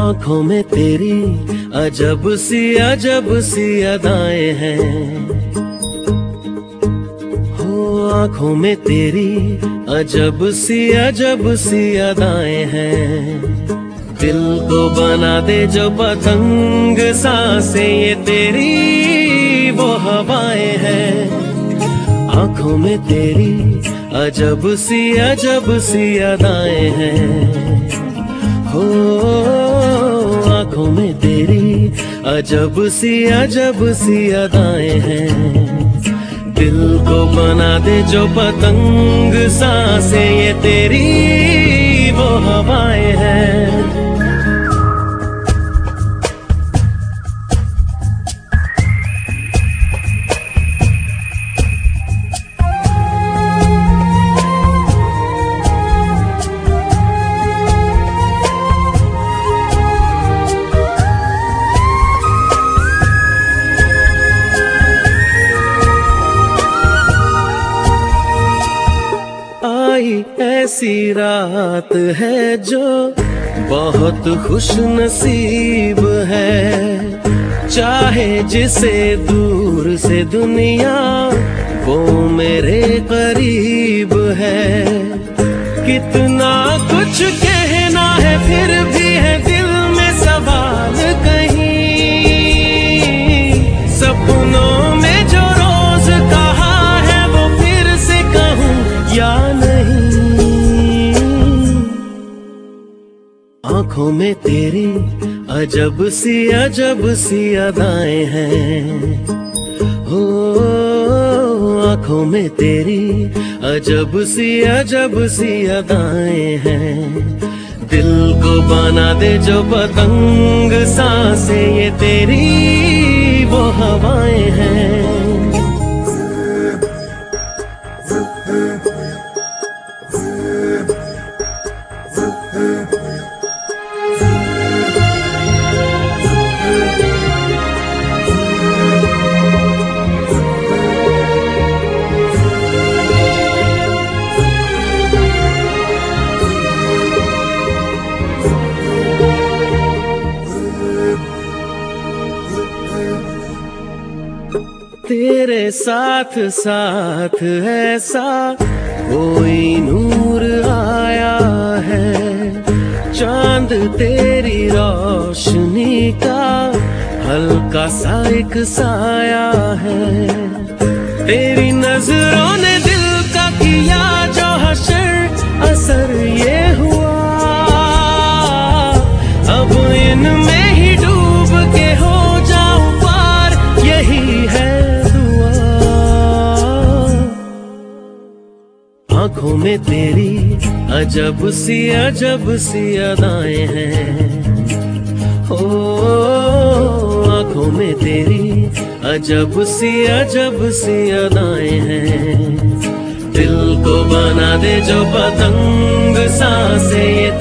आँखों में तेरी अजब सी अजब सी अदाएँ हैं। हो आँखों में तेरी अजब सी अजब सी अदाएँ हैं। दिल को बना दे जो पतंग, साँसें ये तेरी, वो हवाएँ हैं। आँखों में तेरी अजब सी अजब सी अदाएँ हैं। हो तेरी अजब सी अजब सी अदाएँ हैं। दिल को बना दे जो पतंग, सांसे, ये तेरी वो हवाएँ हैं। ऐसी रात है जो बहुत खुश नसीब है। चाहे जिसे दूर से दुनिया, वो मेरे करीब आँखों में तेरी अजब सी अजब सी अदाएँ हैं। हो, आँखों में तेरी अजब सी अजब सी अदाएँ हैं। दिल को बना दे जो पतंग साँसें, ये तेरी वो हवाएँ हैं। तेरे साथ साथ ऐसा कोई नूर आया है। चाँद तेरी रोशनी का हल्का सा एक साया है। तेरी नज़रों ने तेरी अजब सी अजब सी अदाएँ हैं। ओ, आँखों में तेरी अजब सी अजब सी अदाएँ हैं। दिल को बना दे जो पतंग, साँसें